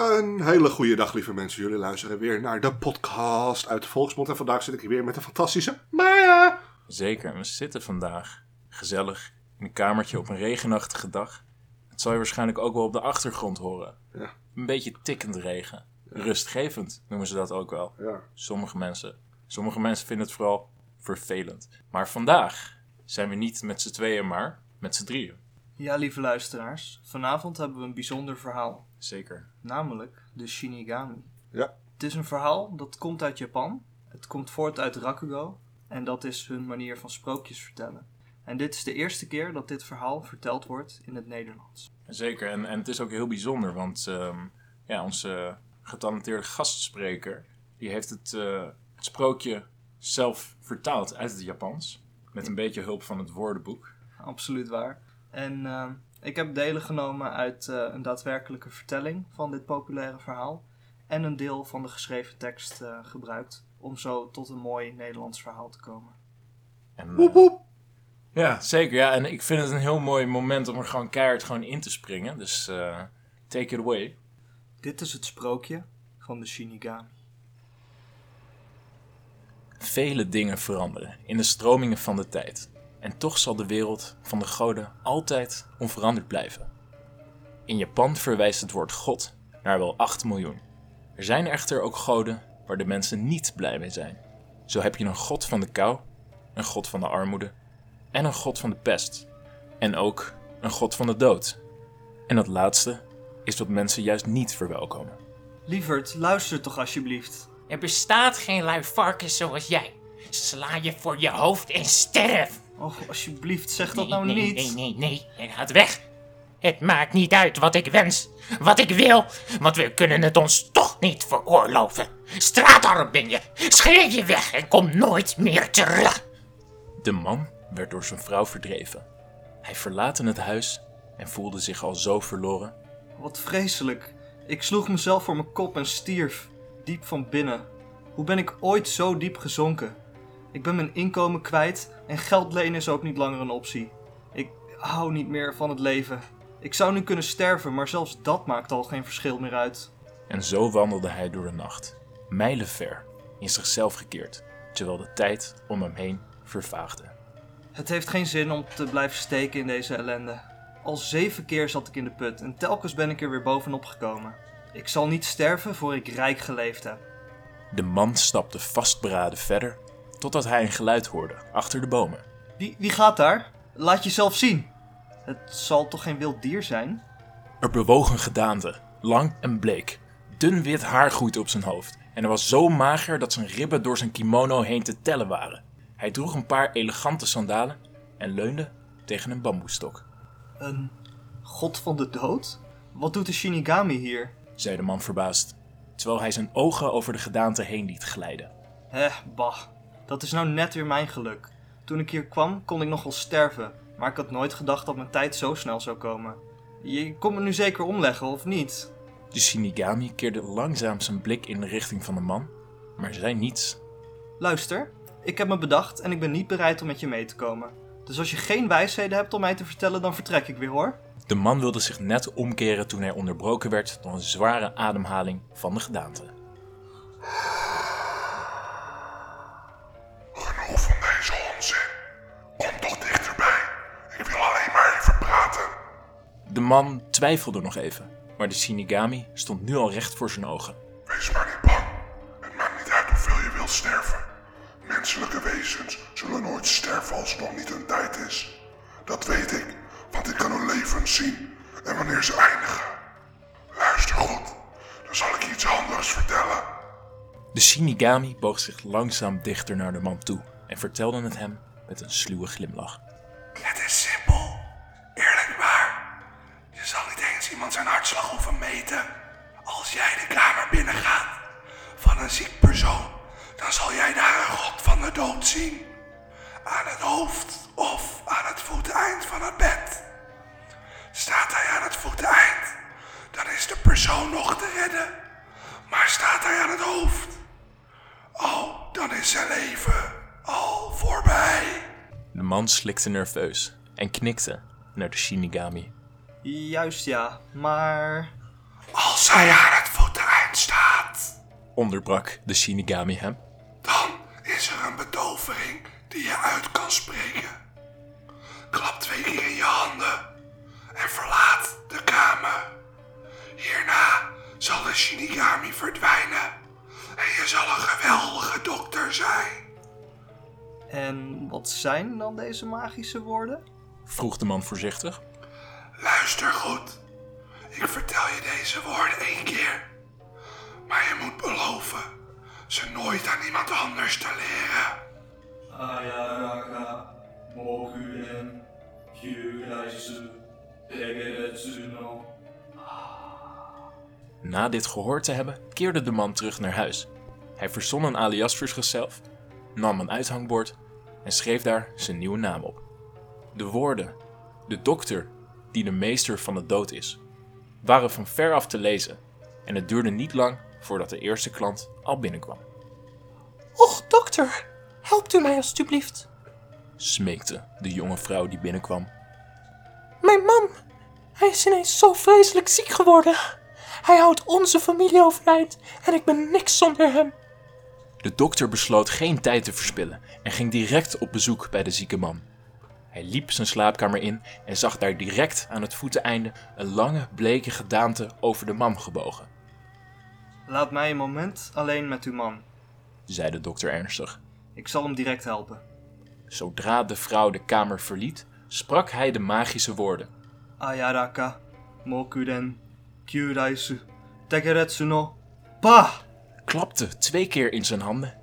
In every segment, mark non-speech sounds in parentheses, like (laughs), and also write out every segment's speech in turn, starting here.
Een hele goede dag, lieve mensen. Jullie luisteren weer naar de podcast uit de Volksmond. En vandaag zit ik hier weer met de fantastische Maya. Zeker, we zitten vandaag gezellig in een kamertje op een regenachtige dag. Het zal je waarschijnlijk ook wel op de achtergrond horen. Ja. Een beetje tikkend regen. Rustgevend noemen ze dat ook wel. Ja. Sommige mensen. Sommige mensen vinden het vooral vervelend. Maar vandaag zijn we niet met z'n tweeën, maar met z'n drieën. Ja, lieve luisteraars, vanavond hebben we een bijzonder verhaal, Zeker. namelijk de Shinigami. Ja. Het is een verhaal dat komt uit Japan. Het komt voort uit Rakugo en dat is hun manier van sprookjes vertellen. En dit is de eerste keer dat dit verhaal verteld wordt in het Nederlands. Zeker, en, en het is ook heel bijzonder, want ehm, ja, onze getalenteerde gastspreker, die heeft het, eh, het sprookje zelf vertaald uit het Japans. Met een beetje hulp van het woordenboek. Absoluut waar. En eh, ik heb delen genomen uit eh, een daadwerkelijke vertelling van dit populaire verhaal. En een deel van de geschreven tekst eh, gebruikt om zo tot een mooi Nederlands verhaal te komen. En, eh, Woep woep. ja, zeker. Ja, en ik vind het een heel mooi moment om er gewoon keihard gewoon in te springen. Dus eh, take it away. Dit is het sprookje van de Shinigami. Vele dingen veranderen in de stromingen van de tijd. En toch zal de wereld van de goden altijd onveranderd blijven. In Japan verwijst het woord God naar wel 8 miljoen. Er zijn echter ook goden waar de mensen niet blij mee zijn. Zo heb je een god van de kou, een god van de armoede en een god van de pest. En ook een god van de dood. En dat laatste is wat mensen juist niet verwelkomen. Lieverd, luister toch alsjeblieft. Er bestaat geen lui varkens zoals jij. Sla je voor je hoofd en sterf. Oh, alsjeblieft, zeg dat nee, nou nee, niet. Nee, nee, nee. En gaat weg. Het maakt niet uit wat ik wens, wat ik wil, want we kunnen het ons toch niet veroorloven. Straatarm ben je. Scheer je weg en kom nooit meer terug. De man werd door zijn vrouw verdreven. Hij verlaten het huis en voelde zich al zo verloren. Wat vreselijk. Ik sloeg mezelf voor mijn kop en stierf. Diep van binnen. Hoe ben ik ooit zo diep gezonken? Ik ben mijn inkomen kwijt en geld lenen is ook niet langer een optie. Ik hou niet meer van het leven. Ik zou nu kunnen sterven, maar zelfs dat maakt al geen verschil meer uit. En zo wandelde hij door de nacht, mijlenver, in zichzelf gekeerd, terwijl de tijd om hem heen vervaagde. Het heeft geen zin om te blijven steken in deze ellende. Al zeven keer zat ik in de put en telkens ben ik er weer bovenop gekomen. Ik zal niet sterven voor ik rijk geleefd heb. De man stapte vastberaden verder, totdat hij een geluid hoorde achter de bomen. Wie, wie gaat daar? Laat jezelf zien. Het zal toch geen wild dier zijn? Er bewoog een gedaante, lang en bleek. Dun wit haar groeide op zijn hoofd en hij was zo mager dat zijn ribben door zijn kimono heen te tellen waren. Hij droeg een paar elegante sandalen en leunde tegen een bamboestok. Een god van de dood? Wat doet de Shinigami hier? zei de man verbaasd, terwijl hij zijn ogen over de gedaante heen liet glijden. Eh, bah. Dat is nou net weer mijn geluk. Toen ik hier kwam, kon ik nog wel sterven. Maar ik had nooit gedacht dat mijn tijd zo snel zou komen. Je komt me nu zeker omleggen, of niet? De Shinigami keerde langzaam zijn blik in de richting van de man, maar zei niets. Luister, ik heb me bedacht en ik ben niet bereid om met je mee te komen. Dus als je geen wijsheden hebt om mij te vertellen, dan vertrek ik weer hoor. De man wilde zich net omkeren toen hij onderbroken werd door een zware ademhaling van de gedaante. Man twijfelde nog even, maar de Shinigami stond nu al recht voor zijn ogen. Wees maar niet bang. Het maakt niet uit hoeveel je wilt sterven. Menselijke wezens zullen nooit sterven als het nog niet hun tijd is. Dat weet ik, want ik kan hun levens zien en wanneer ze eindigen. Luister goed, dan zal ik je iets handigs vertellen. De Shinigami boog zich langzaam dichter naar de man toe en vertelde het hem met een sluwe glimlach. Het is simpel. Van een ziek persoon, dan zal jij daar een god van de dood zien. Aan het hoofd of aan het voeteind van het bed. Staat hij aan het voeteind, dan is de persoon nog te redden. Maar staat hij aan het hoofd, oh, dan is zijn leven al voorbij. De man slikte nerveus en knikte naar de Shinigami. Juist ja, maar... Als hij aan het onderbrak de Shinigami hem. Dan is er een betovering die je uit kan spreken. Klap twee keer in je handen en verlaat de kamer. Hierna zal de Shinigami verdwijnen en je zal een geweldige dokter zijn. En wat zijn dan deze magische woorden? Vroeg de man voorzichtig. Luister goed. Ik vertel je deze woorden één keer. Maar je moet beloven ze nooit aan iemand anders te leren. Ayaraka, Mokuren, Kyuraisu, Tegeretsu no. Na dit gehoord te hebben, keerde de man terug naar huis. Hij verzon een alias voor zichzelf, nam een uithangbord en schreef daar zijn nieuwe naam op. De woorden, de dokter die de meester van de dood is, waren van ver af te lezen en het duurde niet lang voordat de eerste klant al binnenkwam. Och, dokter, helpt u mij alstublieft. Smeekte de jonge vrouw die binnenkwam. Mijn man, hij is ineens zo vreselijk ziek geworden. Hij houdt onze familie overeind en ik ben niks zonder hem. De dokter besloot geen tijd te verspillen en ging direct op bezoek bij de zieke man. Hij liep zijn slaapkamer in en zag daar direct aan het voeteneinde een lange, bleke gedaante over de man gebogen, Laat mij een moment alleen met uw man. zei de dokter ernstig. Ik zal hem direct helpen. Zodra de vrouw de kamer verliet, sprak hij de magische woorden. Ayaraka, Mokuren, Kyuraisu, Tegeretsu no. Pa! klapte twee keer in zijn handen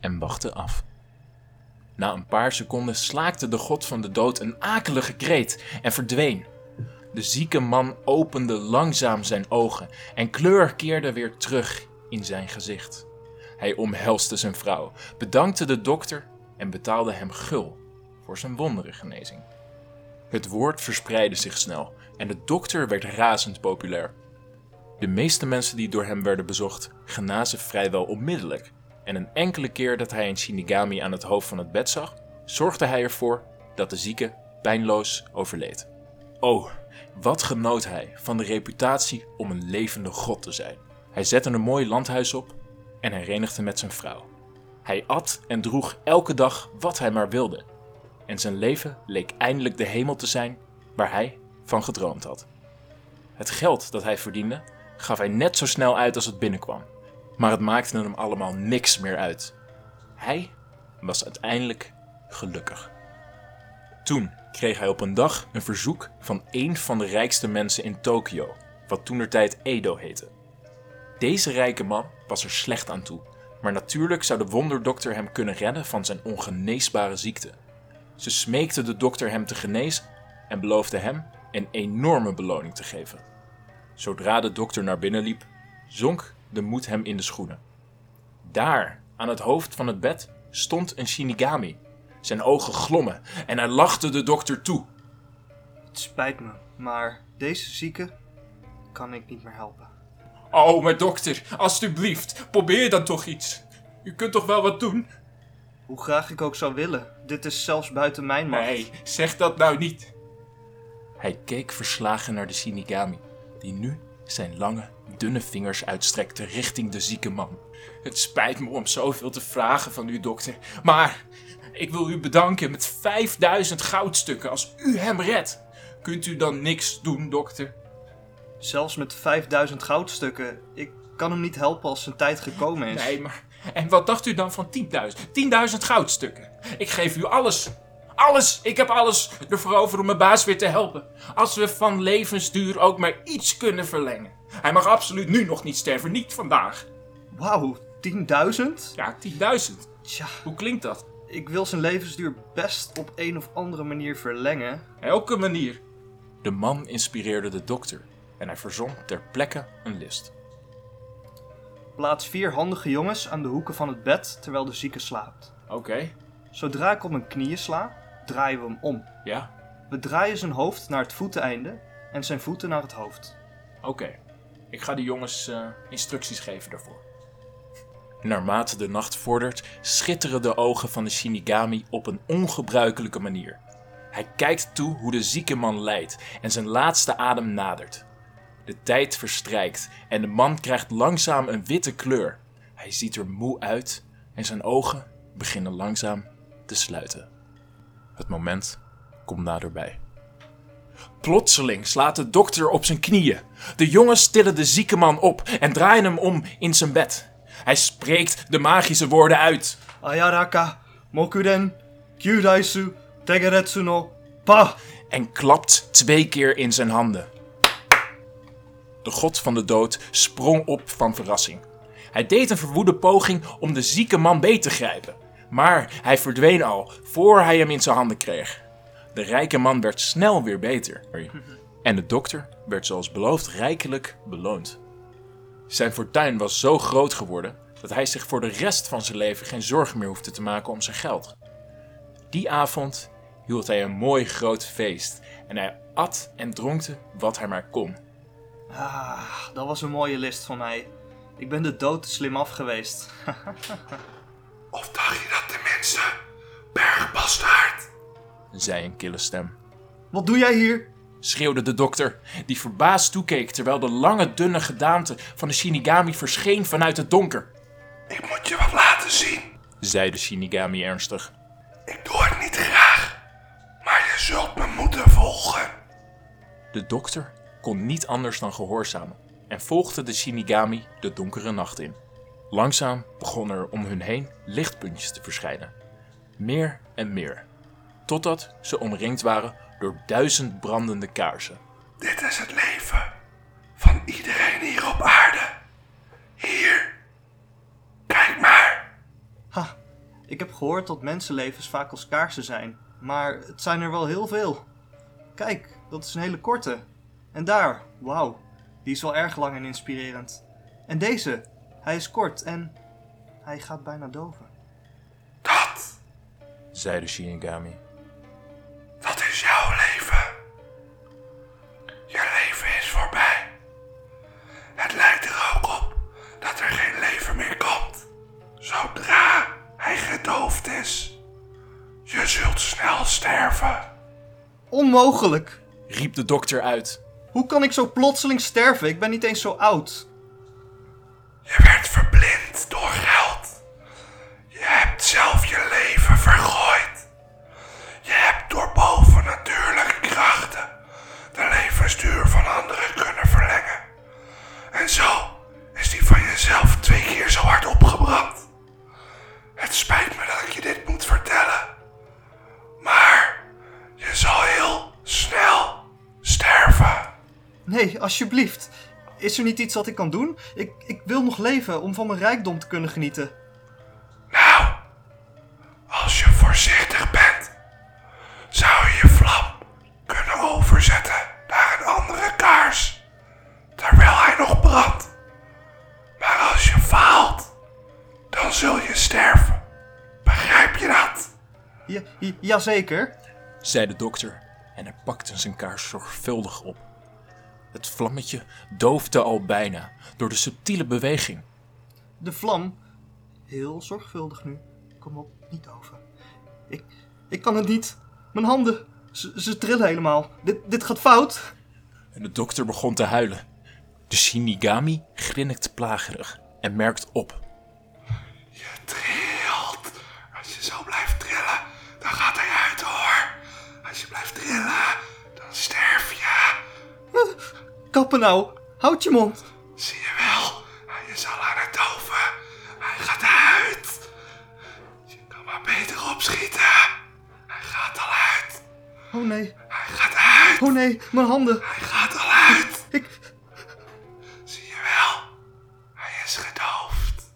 en wachtte af. Na een paar seconden slaakte de god van de dood een akelige kreet en verdween. De zieke man opende langzaam zijn ogen en kleur keerde weer terug in zijn gezicht. Hij omhelste zijn vrouw, bedankte de dokter en betaalde hem gul voor zijn wonderengenezing. Het woord verspreidde zich snel en de dokter werd razend populair. De meeste mensen die door hem werden bezocht, genazen vrijwel onmiddellijk. En een enkele keer dat hij een Shinigami aan het hoofd van het bed zag, zorgde hij ervoor dat de zieke pijnloos overleed. Oh, wat genoot hij van de reputatie om een levende god te zijn. Hij zette een mooi landhuis op en herenigde met zijn vrouw. Hij at en droeg elke dag wat hij maar wilde. En zijn leven leek eindelijk de hemel te zijn waar hij van gedroomd had. Het geld dat hij verdiende gaf hij net zo snel uit als het binnenkwam. Maar het maakte hem allemaal niks meer uit. Hij was uiteindelijk gelukkig. Toen kreeg hij op een dag een verzoek van een van de rijkste mensen in Tokio, wat toenertijd Edo heette. Deze rijke man was er slecht aan toe, maar natuurlijk zou de wonderdokter hem kunnen redden van zijn ongeneesbare ziekte. Ze smeekte de dokter hem te genezen en beloofde hem een enorme beloning te geven. Zodra de dokter naar binnen liep, zonk de moed hem in de schoenen. Daar, aan het hoofd van het bed, stond een Shinigami. Zijn ogen glommen en hij lachte de dokter toe. Het spijt me, maar deze zieke kan ik niet meer helpen. Oh, maar dokter, alstublieft, probeer dan toch iets. U kunt toch wel wat doen? Hoe graag ik ook zou willen, dit is zelfs buiten mijn macht. Nee, zeg dat nou niet. Hij keek verslagen naar de Shinigami, die nu zijn lange, dunne vingers uitstrekte richting de zieke man. Het spijt me om zoveel te vragen van u, dokter. Maar ik wil u bedanken met 5000 goudstukken als u hem redt. Kunt u dan niks doen, dokter? Zelfs met 5000 goudstukken, ik kan hem niet helpen als zijn tijd gekomen is. Nee, maar. En wat dacht u dan van 10.000? 10.000 goudstukken. Ik geef u alles. Alles. Ik heb alles ervoor over om mijn baas weer te helpen. Als we van levensduur ook maar iets kunnen verlengen. Hij mag absoluut nu nog niet sterven, niet vandaag. Wauw, 10.000? Ja, 10.000. Tja, Hoe klinkt dat? Ik wil zijn levensduur best op een of andere manier verlengen. Elke manier. De man inspireerde de dokter en hij verzon ter plekke een list. Plaats vier handige jongens aan de hoeken van het bed terwijl de zieke slaapt. Oké. Zodra ik op mijn knieën sla, draaien we hem om. Ja. We draaien zijn hoofd naar het voeteneinde en zijn voeten naar het hoofd. Oké. Ik ga de jongens eh, instructies geven daarvoor. Naarmate de nacht vordert, schitteren de ogen van de Shinigami op een ongebruikelijke manier. Hij kijkt toe hoe de zieke man lijdt en zijn laatste adem nadert. De tijd verstrijkt en de man krijgt langzaam een witte kleur. Hij ziet er moe uit en zijn ogen beginnen langzaam te sluiten. Het moment komt naderbij. Plotseling slaat de dokter op zijn knieën. De jongens tillen de zieke man op en draaien hem om in zijn bed. Hij spreekt de magische woorden uit. Ayaraka, Mokuden, Kyudaisu, Tegeretsu no, Pa. en klapt twee keer in zijn handen. De god van de dood sprong op van verrassing. Hij deed een verwoede poging om de zieke man beet te grijpen, maar hij verdween al voor hij hem in zijn handen kreeg. De rijke man werd snel weer beter. En de dokter werd zoals beloofd rijkelijk beloond. Zijn fortuin was zo groot geworden dat hij zich voor de rest van zijn leven geen zorgen meer hoefde te maken om zijn geld. Die avond hield hij een mooi groot feest en hij at en dronkte wat hij maar kon. Ah, dat was een mooie list van mij. Ik ben de dood te slim af geweest. (laughs) Of dacht je dat tenminste, bergbastaard? zei een kille stem. Wat doe jij hier? Schreeuwde de dokter, die verbaasd toekeek terwijl de lange dunne gedaante van de Shinigami verscheen vanuit het donker. Ik moet je wat laten zien. Zei de Shinigami ernstig. Ik doe het niet graag, maar je zult me moeten volgen. De dokter kon niet anders dan gehoorzamen en volgde de Shinigami de donkere nacht in. Langzaam begonnen er om hun heen lichtpuntjes te verschijnen. Meer en meer. Totdat ze omringd waren door duizend brandende kaarsen. Dit is het leven van iedereen hier op aarde. Hier. Kijk maar. Ha, ik heb gehoord dat mensenlevens vaak als kaarsen zijn. Maar het zijn er wel heel veel. Kijk, dat is een hele korte. En daar, wauw, die is wel erg lang en inspirerend. En deze, hij is kort en hij gaat bijna doven. Dat, zei de Shinigami. Onmogelijk! riep de dokter uit. Hoe kan ik zo plotseling sterven? Ik ben niet eens zo oud. Alsjeblieft. Is er niet iets wat ik kan doen? Ik, ik wil nog leven om van mijn rijkdom te kunnen genieten. Nou, als je voorzichtig bent, zou je je vlam kunnen overzetten naar een andere kaars, terwijl hij nog brandt. Maar als je faalt, dan zul je sterven. Begrijp je dat? Ja, ja, jazeker. zei de dokter en hij pakte zijn kaars zorgvuldig op. Het vlammetje doofde al bijna door de subtiele beweging. De vlam. Heel zorgvuldig nu. Kom op, niet over. Ik, ik kan het niet. Mijn handen. Ze, ze trillen helemaal. Dit, dit gaat fout. En de dokter begon te huilen. De Shinigami grinnikt plagerig en merkt op. Je Kappen nou. Houd je mond. Zie je wel, hij is al aan het doven. Hij gaat uit. Je kan maar beter opschieten. Hij gaat al uit. Oh nee. Hij gaat uit. Oh nee, mijn handen. Hij gaat al uit. Ik. Zie je wel, hij is gedoofd.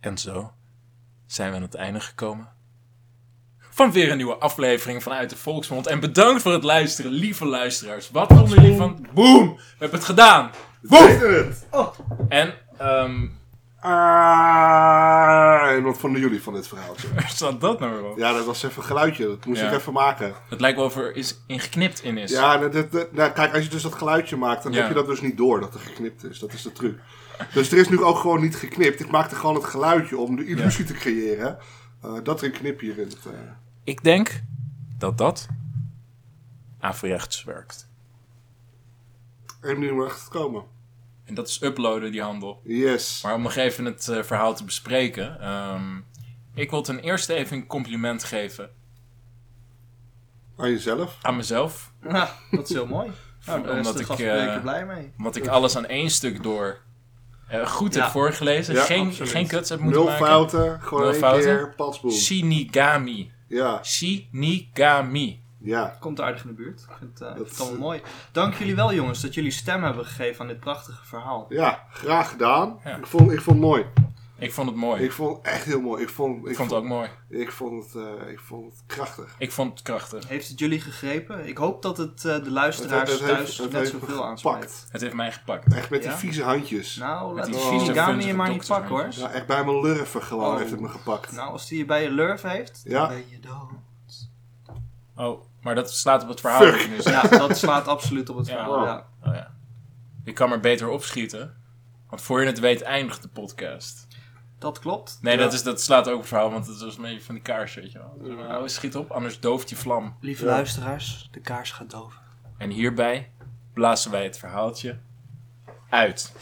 En zo zijn we aan het einde gekomen. Van weer een nieuwe aflevering vanuit de Volksmond. En bedankt voor het luisteren, lieve luisteraars. Wat vonden jullie van... Boom! We hebben het gedaan! Boom! het. En, ehm... Ah, en wat vonden jullie van dit verhaaltje? (laughs) Waar staat dat nou weer op? Ja, dat was even een geluidje. Dat moest Ja. ik even maken. Het lijkt wel of er is ingeknipt in is. Ja, nou, dit- dit- nou, kijk, als je dus dat geluidje maakt, dan Ja. heb je dat dus niet door dat er geknipt is. Dat is de truc. Dus er is nu ook gewoon niet geknipt. Ik maakte gewoon het geluidje om de illusie te creëren eh, dat er een knipje in het... eh, Ik denk dat dat averechts werkt. manier om erachter te komen. En dat is uploaden, die handel. Yes. Maar om nog even het eh, verhaal te bespreken. ehm, ik wil ten eerste even een compliment geven Aan jezelf. aan mezelf. Ja, dat is heel mooi. (laughs) Nou, daar is Omdat de ik, eh, blij mee. Omdat ik alles aan één stuk door eh, goed Ja. heb voorgelezen. Ja, geen, absoluut. geen kuts heb moeten Nul maken. fouten, gewoon Nul één fouten. keer, patsboom. Shinigami. Ja, Shinigami. ja. Komt aardig in de buurt. Ik vind, eh, het Dat- allemaal mooi. Dank jullie wel, jongens, dat jullie stem hebben gegeven aan dit prachtige verhaal. Ja, graag gedaan. Ja. Ik, vond, ik vond het mooi. Ik vond het mooi. Ik vond het echt heel mooi. Ik vond, Ik vond het ook mooi. Ik vond het, eh, ik vond het krachtig. Ik vond het krachtig. Heeft het jullie gegrepen? Ik hoop dat het eh, de luisteraars Het- het heeft- thuis net zoveel aanspreekt. Het heeft mij gepakt. Echt met Ja? die vieze handjes. Nou, laat die die vieze, je maar niet pakken hoor. Ja, echt bij mijn lurven gewoon Oh. heeft het me gepakt. Nou, als die je bij je lurf heeft, Ja. dan ben je dood. Oh, maar dat slaat op het verhaal. Je zegt. Ja, dat slaat absoluut op het Ja. verhaal. Ja. Oh, ja. Ik kan maar beter opschieten. Want voor je het weet eindigt de podcast. Dat klopt. Nee, Ja. dat, is, dat slaat ook het verhaal, want het was een beetje van die kaars, weet je wel. Nou, schiet op, anders dooft je vlam. Lieve Ja. luisteraars, de kaars gaat doven. En hierbij blazen wij het verhaaltje uit.